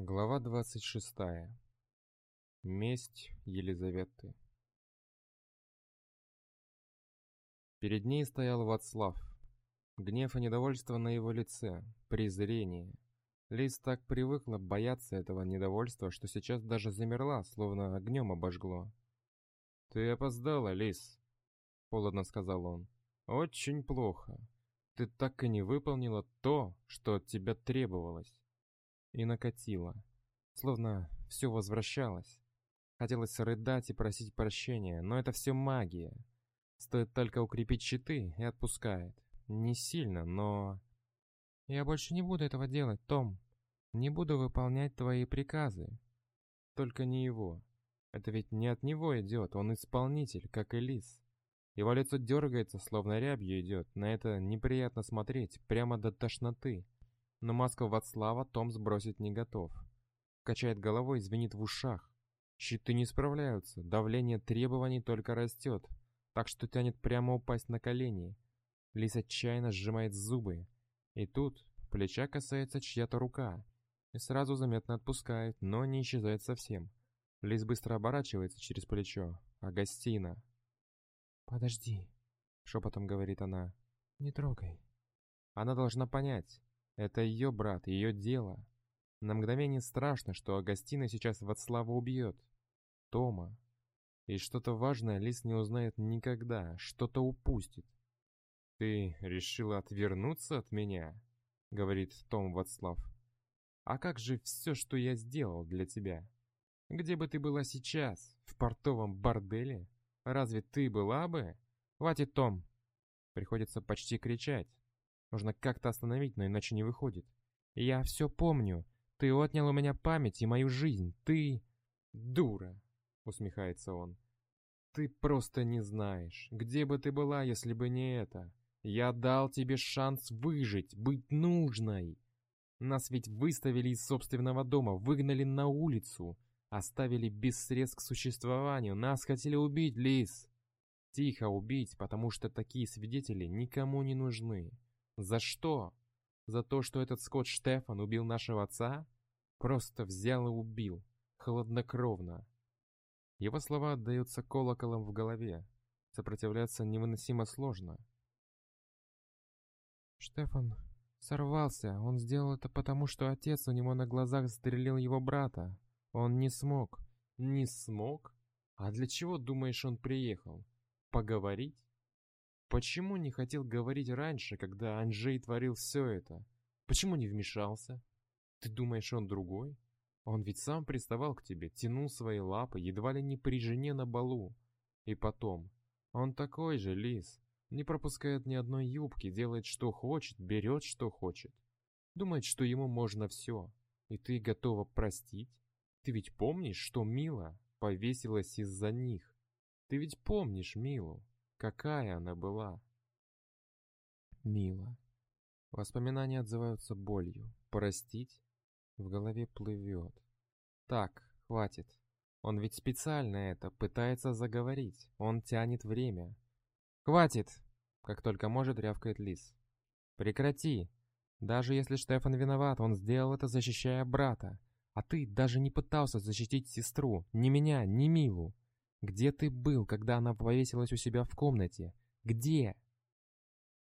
Глава 26. Месть Елизаветы. Перед ней стоял Вацлав. Гнев и недовольство на его лице, презрение. Лиз так привыкла бояться этого недовольства, что сейчас даже замерла, словно огнем обожгло. «Ты опоздала, Лиз», — холодно сказал он. «Очень плохо. Ты так и не выполнила то, что от тебя требовалось» и накатило. Словно все возвращалось. Хотелось рыдать и просить прощения, но это все магия. Стоит только укрепить щиты и отпускает. Не сильно, но... Я больше не буду этого делать, Том. Не буду выполнять твои приказы. Только не его. Это ведь не от него идет, он исполнитель, как и лис. Его лицо дергается, словно рябью идет. На это неприятно смотреть, прямо до тошноты. Но маску Вацлава Том сбросить не готов. Качает головой, звенит в ушах. Щиты не справляются, давление требований только растет, так что тянет прямо упасть на колени. Лис отчаянно сжимает зубы. И тут плеча касается чья-то рука. И сразу заметно отпускает, но не исчезает совсем. Лис быстро оборачивается через плечо. А гостина... «Подожди», — шепотом говорит она. «Не трогай». Она должна понять. Это ее брат, ее дело. На мгновение страшно, что Агастина сейчас Вацлава убьет. Тома. И что-то важное Лис не узнает никогда, что-то упустит. «Ты решила отвернуться от меня?» — говорит Том Вацлав. «А как же все, что я сделал для тебя? Где бы ты была сейчас? В портовом борделе? Разве ты была бы? Хватит, Том!» Приходится почти кричать. Нужно как-то остановить, но иначе не выходит. Я все помню. Ты отнял у меня память и мою жизнь. Ты... Дура, усмехается он. Ты просто не знаешь, где бы ты была, если бы не это. Я дал тебе шанс выжить, быть нужной. Нас ведь выставили из собственного дома, выгнали на улицу, оставили без средств к существованию. Нас хотели убить, Лис. Тихо убить, потому что такие свидетели никому не нужны. За что? За то, что этот Скотт Штефан убил нашего отца? Просто взял и убил. Хладнокровно. Его слова отдаются колоколом в голове. Сопротивляться невыносимо сложно. Штефан сорвался. Он сделал это потому, что отец у него на глазах застрелил его брата. Он не смог. Не смог? А для чего, думаешь, он приехал? Поговорить? Почему не хотел говорить раньше, когда Анжей творил все это? Почему не вмешался? Ты думаешь, он другой? Он ведь сам приставал к тебе, тянул свои лапы, едва ли не при жене на балу. И потом, он такой же, лис, не пропускает ни одной юбки, делает что хочет, берет что хочет. Думает, что ему можно все. И ты готова простить? Ты ведь помнишь, что Мила повесилась из-за них? Ты ведь помнишь Милу? Какая она была? Мила. Воспоминания отзываются болью. Простить? В голове плывет. Так, хватит. Он ведь специально это, пытается заговорить. Он тянет время. Хватит! Как только может, рявкает Лис. Прекрати! Даже если Штефан виноват, он сделал это, защищая брата. А ты даже не пытался защитить сестру, ни меня, ни Милу. Где ты был, когда она повесилась у себя в комнате? Где?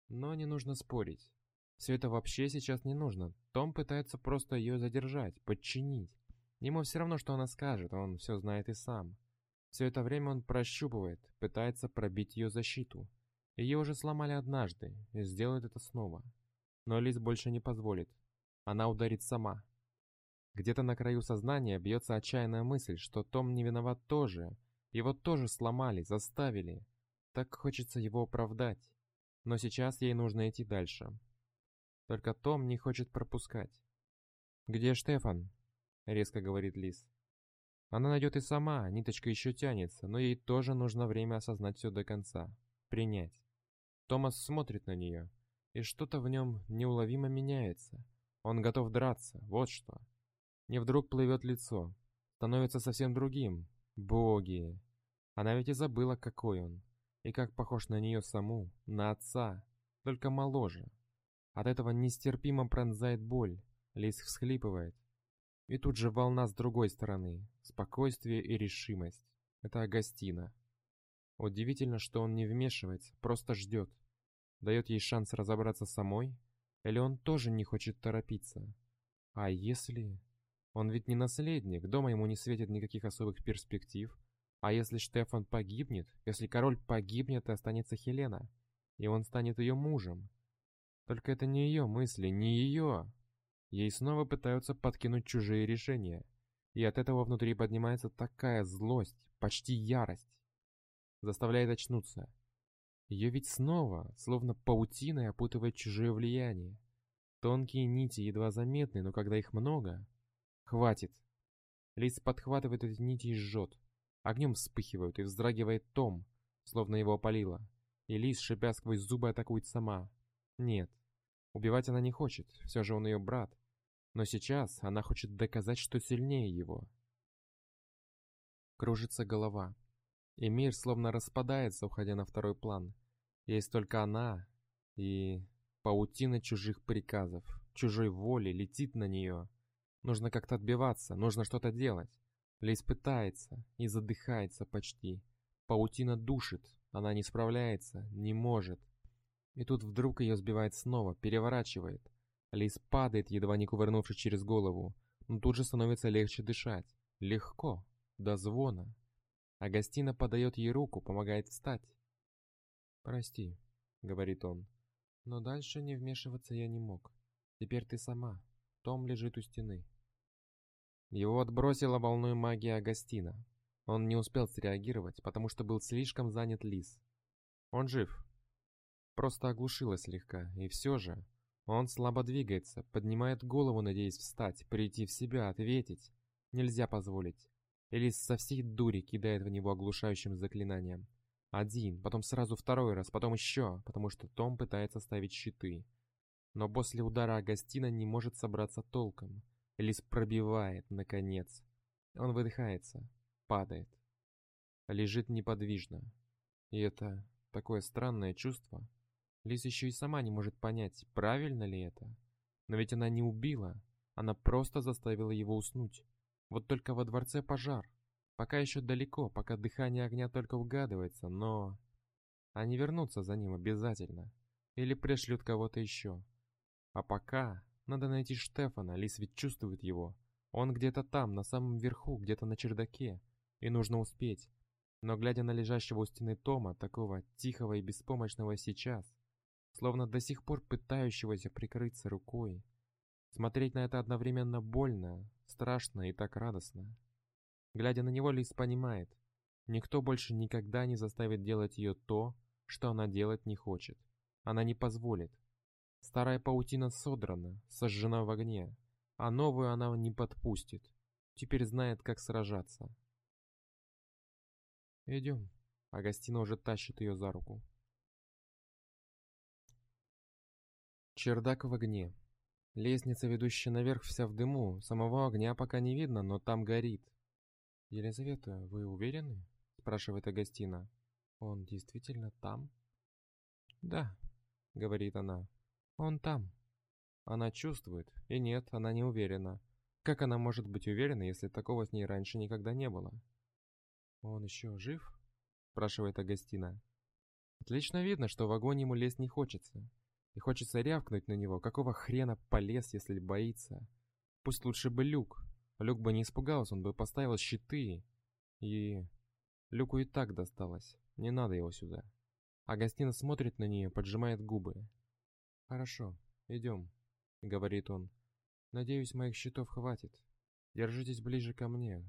Но не нужно спорить. Все это вообще сейчас не нужно. Том пытается просто ее задержать, подчинить. Ему все равно, что она скажет, он все знает и сам. Все это время он прощупывает, пытается пробить ее защиту. Ее уже сломали однажды, и сделает это снова. Но Лиз больше не позволит. Она ударит сама. Где-то на краю сознания бьется отчаянная мысль, что Том не виноват тоже, его тоже сломали, заставили. Так хочется его оправдать. Но сейчас ей нужно идти дальше. Только Том не хочет пропускать. «Где Штефан?» — резко говорит Лис. Она найдет и сама, ниточка еще тянется, но ей тоже нужно время осознать все до конца. Принять. Томас смотрит на нее, и что-то в нем неуловимо меняется. Он готов драться, вот что. Не вдруг плывет лицо, становится совсем другим, Боги! Она ведь и забыла, какой он. И как похож на нее саму, на отца, только моложе. От этого нестерпимо пронзает боль. Лис всхлипывает. И тут же волна с другой стороны. Спокойствие и решимость. Это Агастина. Удивительно, что он не вмешивается, просто ждет. Дает ей шанс разобраться самой? Или он тоже не хочет торопиться? А если... Он ведь не наследник, дома ему не светит никаких особых перспектив. А если Штефан погибнет, если король погибнет останется Хелена, и он станет ее мужем? Только это не ее мысли, не ее. Ей снова пытаются подкинуть чужие решения. И от этого внутри поднимается такая злость, почти ярость. Заставляет очнуться. Ее ведь снова, словно паутиной, опутывает чужое влияние. Тонкие нити едва заметны, но когда их много... Хватит. Лис подхватывает эти нити и жжет. Огнем вспыхивают и вздрагивает Том, словно его опалило. И лис, шипя сквозь зубы, атакует сама. Нет, убивать она не хочет, все же он ее брат. Но сейчас она хочет доказать, что сильнее его. Кружится голова. И мир словно распадается, уходя на второй план. Есть только она и паутина чужих приказов, чужой воли летит на нее. Нужно как-то отбиваться, нужно что-то делать. Лейс пытается и задыхается почти. Паутина душит, она не справляется, не может. И тут вдруг ее сбивает снова, переворачивает. Лейс падает, едва не кувырнувшись через голову, но тут же становится легче дышать. Легко, до звона. Агастина подает ей руку, помогает встать. «Прости», — говорит он, — «но дальше не вмешиваться я не мог. Теперь ты сама. Том лежит у стены». Его отбросила волной магии Агастина. Он не успел среагировать, потому что был слишком занят Лис. Он жив. Просто оглушило слегка, и все же... Он слабо двигается, поднимает голову, надеясь встать, прийти в себя, ответить. Нельзя позволить. Элис со всей дури кидает в него оглушающим заклинанием. Один, потом сразу второй раз, потом еще, потому что Том пытается ставить щиты. Но после удара Агастина не может собраться толком. Элис пробивает, наконец. Он выдыхается, падает. Лежит неподвижно. И это такое странное чувство. Лис еще и сама не может понять, правильно ли это. Но ведь она не убила, она просто заставила его уснуть. Вот только во дворце пожар. Пока еще далеко, пока дыхание огня только угадывается, но... Они вернутся за ним обязательно. Или пришлют кого-то еще. А пока надо найти Штефана, Лис ведь чувствует его. Он где-то там, на самом верху, где-то на чердаке. И нужно успеть. Но глядя на лежащего у стены Тома, такого тихого и беспомощного сейчас, словно до сих пор пытающегося прикрыться рукой, смотреть на это одновременно больно, страшно и так радостно. Глядя на него, Лис понимает, никто больше никогда не заставит делать ее то, что она делать не хочет. Она не позволит. Старая паутина содрана, сожжена в огне, а новую она не подпустит. Теперь знает, как сражаться. «Идем», — Агастина уже тащит ее за руку. Чердак в огне. Лестница, ведущая наверх, вся в дыму. Самого огня пока не видно, но там горит. «Елизавета, вы уверены?» – спрашивает Агастина. «Он действительно там?» «Да», – говорит она. «Он там». Она чувствует, и нет, она не уверена. Как она может быть уверена, если такого с ней раньше никогда не было? «Он еще жив?» – спрашивает Агастина. Отлично видно, что в огонь ему лезть не хочется. И хочется рявкнуть на него, какого хрена полез, если боится. Пусть лучше бы Люк. Люк бы не испугался, он бы поставил щиты. И... Люку и так досталось. Не надо его сюда. Агастина смотрит на нее, поджимает губы. «Хорошо, идем», — говорит он. «Надеюсь, моих щитов хватит. Держитесь ближе ко мне.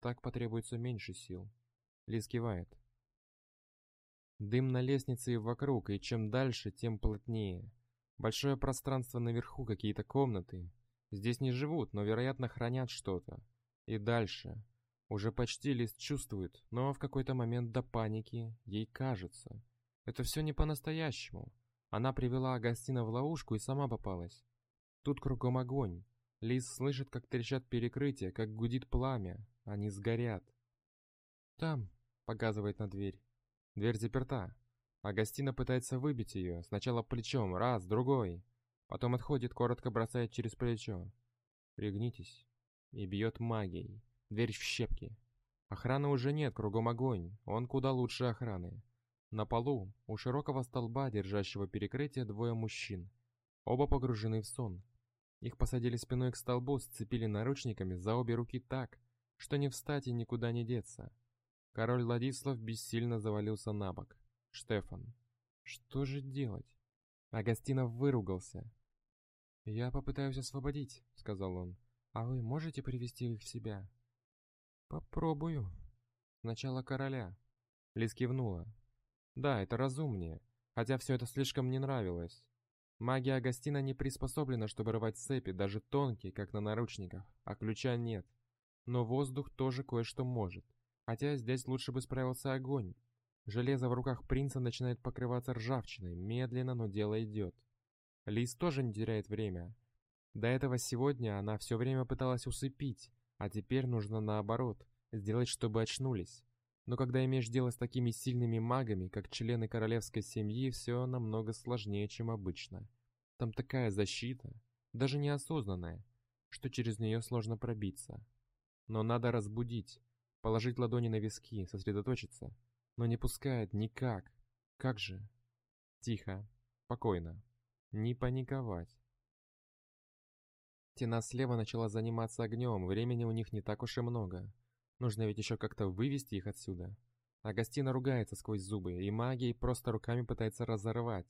Так потребуется меньше сил». Лиз кивает. Дым на лестнице и вокруг, и чем дальше, тем плотнее. Большое пространство наверху, какие-то комнаты. Здесь не живут, но, вероятно, хранят что-то. И дальше. Уже почти Лист чувствует, но в какой-то момент до паники ей кажется. Это все не по-настоящему. Она привела Агастина в ловушку и сама попалась. Тут кругом огонь. Лиз слышит, как трещат перекрытия, как гудит пламя. Они сгорят. «Там», — показывает на дверь. Дверь заперта. Агастина пытается выбить ее, сначала плечом, раз, другой. Потом отходит, коротко бросает через плечо. «Пригнитесь». и бьет магией. Дверь в щепки. Охраны уже нет, кругом огонь. Он куда лучше охраны. На полу, у широкого столба, держащего перекрытие, двое мужчин. Оба погружены в сон. Их посадили спиной к столбу, сцепили наручниками за обе руки так, что не встать и никуда не деться. Король Владислав бессильно завалился на бок. Штефан. Что же делать? Агастинов выругался. «Я попытаюсь освободить», — сказал он. «А вы можете привести их в себя?» «Попробую». «Сначала короля». Лис кивнула. «Да, это разумнее, хотя все это слишком не нравилось. Магия Агастина не приспособлена, чтобы рвать цепи, даже тонкие, как на наручниках, а ключа нет. Но воздух тоже кое-что может. Хотя здесь лучше бы справился огонь. Железо в руках принца начинает покрываться ржавчиной, медленно, но дело идет. Лис тоже не теряет время. До этого сегодня она все время пыталась усыпить, а теперь нужно наоборот, сделать, чтобы очнулись. Но когда имеешь дело с такими сильными магами, как члены королевской семьи, все намного сложнее, чем обычно. Там такая защита, даже неосознанная, что через нее сложно пробиться. Но надо разбудить, положить ладони на виски, сосредоточиться. Но не пускает никак. Как же? Тихо, спокойно. Не паниковать. Тена слева начала заниматься огнем, времени у них не так уж и много. Нужно ведь еще как-то вывести их отсюда. Агастина ругается сквозь зубы, и магией просто руками пытается разорвать.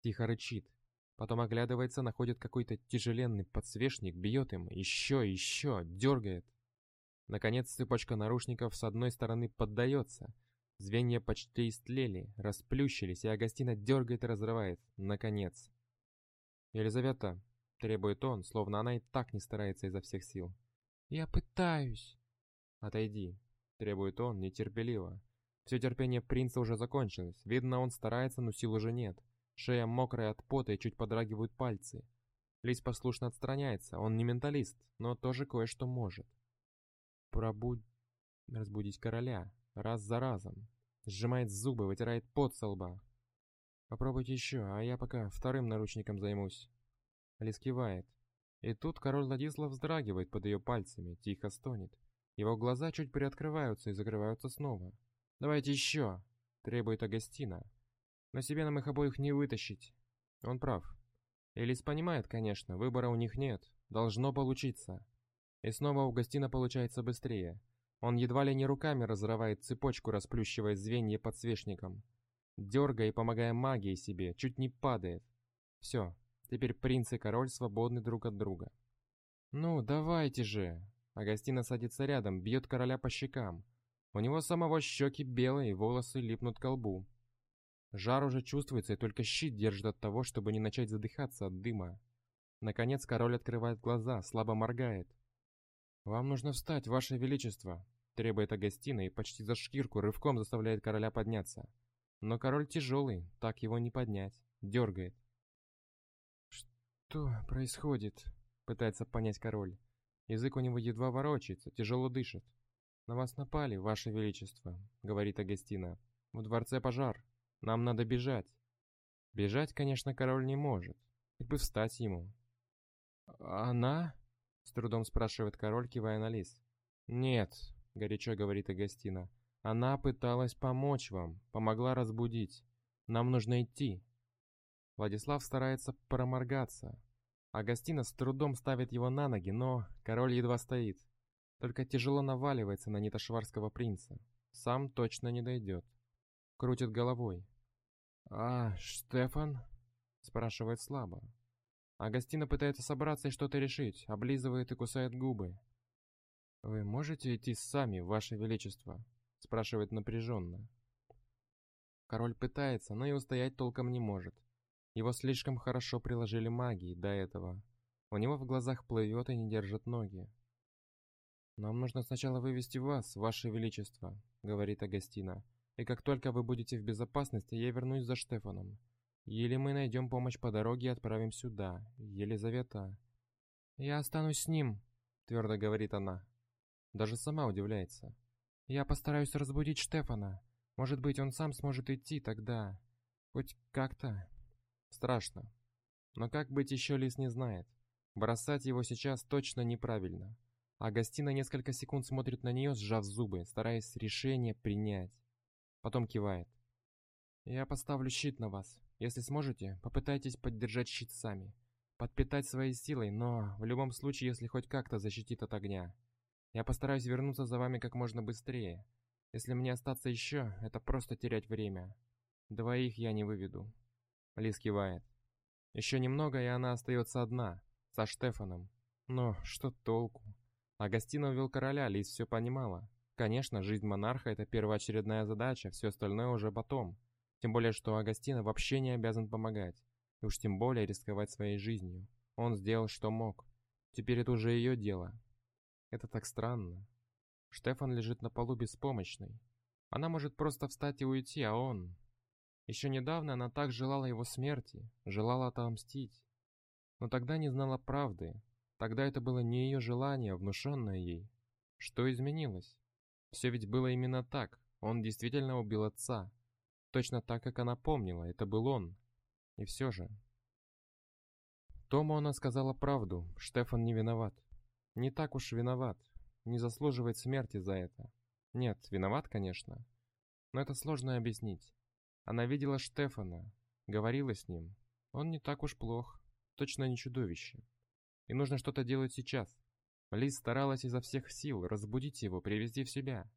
Тихо рычит. Потом оглядывается, находит какой-то тяжеленный подсвечник, бьет им, еще, еще, дергает. Наконец цепочка наручников с одной стороны поддается. Звенья почти истлели, расплющились, и Агастина дергает и разрывает. Наконец. «Елизавета», — требует он, словно она и так не старается изо всех сил. «Я пытаюсь». «Отойди», — требует он, нетерпеливо. Все терпение принца уже закончилось. Видно, он старается, но сил уже нет. Шея мокрая от пота и чуть подрагивают пальцы. Лис послушно отстраняется. Он не менталист, но тоже кое-что может. Пробудь... Разбудить короля. Раз за разом. Сжимает зубы, вытирает пот со лба. Попробуйте еще, а я пока вторым наручником займусь. Лис кивает. И тут король Владислав вздрагивает под ее пальцами, тихо стонет. Его глаза чуть приоткрываются и закрываются снова. «Давайте еще!» — требует Агастина. «На себе нам их обоих не вытащить». Он прав. Элис понимает, конечно, выбора у них нет. Должно получиться. И снова у Гастина получается быстрее. Он едва ли не руками разрывает цепочку, расплющивая звенья подсвечником. Дергая и помогая магии себе, чуть не падает. Все, теперь принц и король свободны друг от друга. «Ну, давайте же!» Агастина садится рядом, бьет короля по щекам. У него самого щеки белые, волосы липнут к лбу. Жар уже чувствуется, и только щит держит от того, чтобы не начать задыхаться от дыма. Наконец король открывает глаза, слабо моргает. «Вам нужно встать, ваше величество», — требует Агастина и почти за шкирку рывком заставляет короля подняться. Но король тяжелый, так его не поднять, дергает. «Что происходит?» — пытается понять король. Язык у него едва ворочается, тяжело дышит. «На вас напали, ваше величество», — говорит Агастина. «В дворце пожар. Нам надо бежать». Бежать, конечно, король не может. Хоть бы встать ему. «Она?» — с трудом спрашивает король, кивая на лис. «Нет», — горячо говорит Агастина. «Она пыталась помочь вам, помогла разбудить. Нам нужно идти». Владислав старается проморгаться, Агастина с трудом ставит его на ноги, но король едва стоит. Только тяжело наваливается на нитошварского принца. Сам точно не дойдет. Крутит головой. «А, Штефан?» Спрашивает слабо. Агастина пытается собраться и что-то решить, облизывает и кусает губы. «Вы можете идти сами, ваше величество?» Спрашивает напряженно. Король пытается, но и устоять толком не может. Его слишком хорошо приложили магии до этого. У него в глазах плывет и не держит ноги. «Нам нужно сначала вывести вас, ваше величество», — говорит Агастина. «И как только вы будете в безопасности, я вернусь за Штефаном. Или мы найдем помощь по дороге и отправим сюда, Елизавета». «Я останусь с ним», — твердо говорит она. Даже сама удивляется. «Я постараюсь разбудить Штефана. Может быть, он сам сможет идти тогда. Хоть как-то...» Страшно. Но как быть еще Лис не знает. Бросать его сейчас точно неправильно. А Агастина несколько секунд смотрит на нее, сжав зубы, стараясь решение принять. Потом кивает. «Я поставлю щит на вас. Если сможете, попытайтесь поддержать щит сами. Подпитать своей силой, но в любом случае, если хоть как-то защитит от огня. Я постараюсь вернуться за вами как можно быстрее. Если мне остаться еще, это просто терять время. Двоих я не выведу». Лис кивает. Еще немного, и она остается одна, со Штефаном. Но что толку? Агастина увел короля, Лис все понимала. Конечно, жизнь монарха — это первоочередная задача, все остальное уже потом. Тем более, что Агастина вообще не обязан помогать. И уж тем более рисковать своей жизнью. Он сделал, что мог. Теперь это уже ее дело. Это так странно. Штефан лежит на полу беспомощный. Она может просто встать и уйти, а он... Еще недавно она так желала его смерти, желала отомстить. Но тогда не знала правды. Тогда это было не ее желание, внушенное ей. Что изменилось? Все ведь было именно так. Он действительно убил отца. Точно так, как она помнила, это был он. И все же... Тому она сказала правду, Штефан не виноват. Не так уж виноват, не заслуживает смерти за это. Нет, виноват, конечно. Но это сложно объяснить. Она видела Штефана, говорила с ним. Он не так уж плох, точно не чудовище. И нужно что-то делать сейчас. Лиз старалась изо всех сил разбудить его, привести в себя.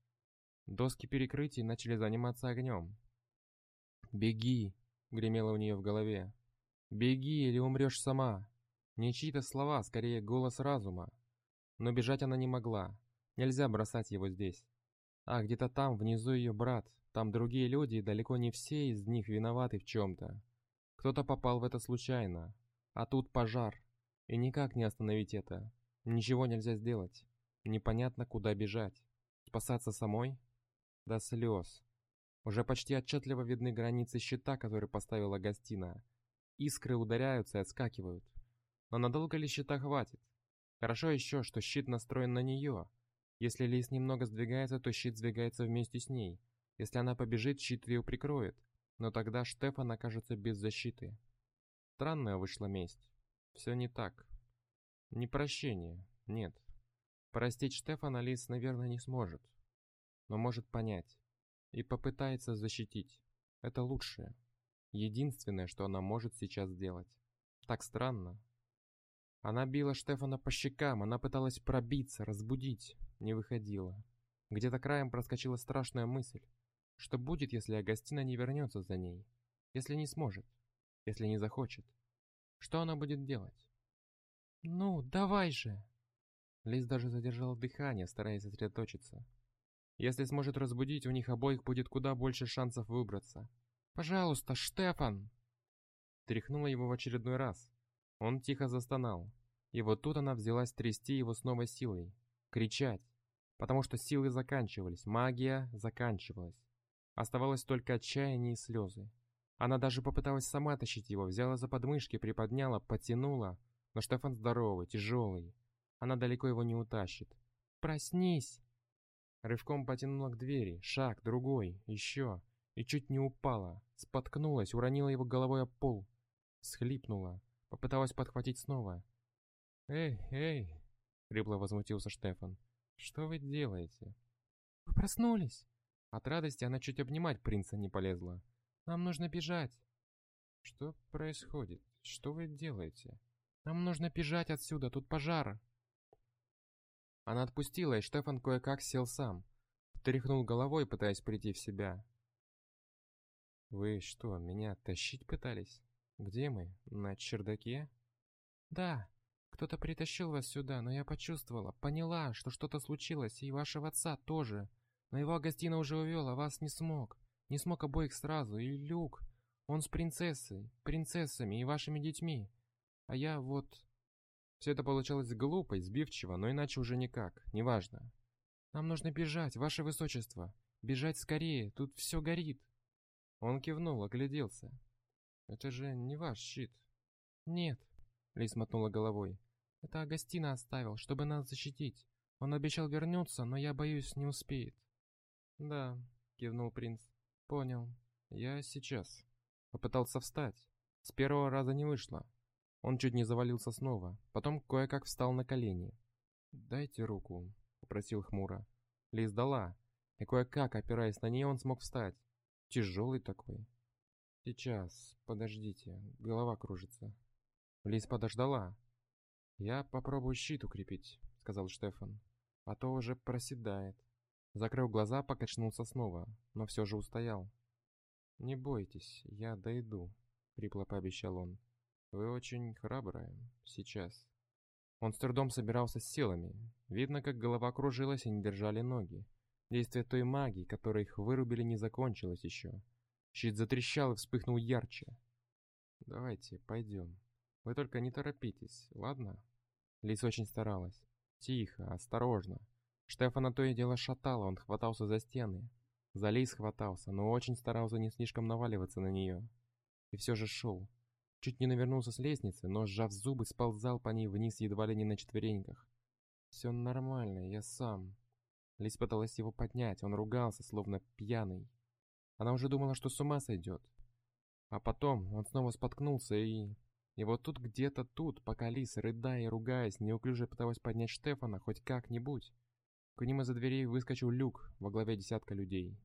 Доски перекрытий начали заниматься огнем. «Беги!» — гремело у нее в голове. «Беги, или умрешь сама!» Не чьи-то слова, скорее голос разума. Но бежать она не могла. Нельзя бросать его здесь. А где-то там, внизу ее брат, там другие люди, и далеко не все из них виноваты в чем-то. Кто-то попал в это случайно. А тут пожар. И никак не остановить это. Ничего нельзя сделать. Непонятно, куда бежать. Спасаться самой? До слез. Уже почти отчетливо видны границы щита, который поставила Гостина. Искры ударяются и отскакивают. Но надолго ли щита хватит? Хорошо еще, что щит настроен на нее. Если лист немного сдвигается, то щит сдвигается вместе с ней. Если она побежит, щит ее прикроет, но тогда Штефан окажется без защиты. Странная вышла месть. Все не так. Не прощение, нет. Простить Штефана Лис, наверное, не сможет. Но может понять. И попытается защитить. Это лучшее. Единственное, что она может сейчас сделать. Так странно. Она била Штефана по щекам, она пыталась пробиться, разбудить. Не выходила. Где-то краем проскочила страшная мысль. Что будет, если Агастина не вернется за ней? Если не сможет? Если не захочет? Что она будет делать? «Ну, давай же!» Лиз даже задержал дыхание, стараясь сосредоточиться. Если сможет разбудить, у них обоих будет куда больше шансов выбраться. «Пожалуйста, Штефан!» Тряхнула его в очередной раз. Он тихо застонал. И вот тут она взялась трясти его с новой силой. Кричать. Потому что силы заканчивались, магия заканчивалась. Оставалось только отчаяние и слезы. Она даже попыталась сама тащить его, взяла за подмышки, приподняла, потянула. Но Штефан здоровый, тяжелый. Она далеко его не утащит. «Проснись!» Рывком потянула к двери. Шаг, другой, еще. И чуть не упала. Споткнулась, уронила его головой об пол. Схлипнула. Попыталась подхватить снова. «Эй, эй!» — хрипло возмутился Штефан. «Что вы делаете?» «Вы проснулись!» От радости она чуть обнимать принца не полезла. «Нам нужно бежать!» «Что происходит? Что вы делаете?» «Нам нужно бежать отсюда, тут пожар!» Она отпустила, и Штефан кое-как сел сам. Тряхнул головой, пытаясь прийти в себя. «Вы что, меня тащить пытались? Где мы? На чердаке?» «Да, кто-то притащил вас сюда, но я почувствовала, поняла, что что-то случилось, и вашего отца тоже. Но его Агастина уже увел, а вас не смог. Не смог обоих сразу. И Люк, он с принцессой, принцессами и вашими детьми. А я вот... Все это получалось глупо и сбивчиво, но иначе уже никак, неважно. Нам нужно бежать, ваше высочество. Бежать скорее, тут все горит. Он кивнул, огляделся. Это же не ваш щит. Нет, Лис мотнула головой. Это Агастина оставил, чтобы нас защитить. Он обещал вернуться, но я боюсь, не успеет. «Да», — кивнул принц. «Понял. Я сейчас». Попытался встать. С первого раза не вышло. Он чуть не завалился снова, потом кое-как встал на колени. «Дайте руку», — попросил хмуро. Лиз дала, и кое-как, опираясь на нее, он смог встать. Тяжелый такой. «Сейчас, подождите, голова кружится». Лиз подождала. «Я попробую щит укрепить», — сказал Штефан. «А то уже проседает». Закрыл глаза, покачнулся снова, но все же устоял. «Не бойтесь, я дойду», — хрипло пообещал он. «Вы очень храбрая. Сейчас». Он с трудом собирался с силами. Видно, как голова кружилась и не держали ноги. Действие той магии, которой их вырубили, не закончилось еще. Щит затрещал и вспыхнул ярче. «Давайте, пойдем. Вы только не торопитесь, ладно?» Лис очень старалась. Тихо, осторожно. Штефана то и дело шатало, он хватался за стены. За Лис хватался, но очень старался не слишком наваливаться на нее. И все же шел. Чуть не навернулся с лестницы, но, сжав зубы, сползал по ней вниз едва ли не на четвереньках. «Все нормально, я сам». Лис пыталась его поднять, он ругался, словно пьяный. Она уже думала, что с ума сойдет. А потом он снова споткнулся и... И вот тут где-то тут, пока Лис, рыдая и ругаясь, неуклюже пыталась поднять Штефана хоть как-нибудь, к ним из-за дверей выскочил люк во главе десятка людей.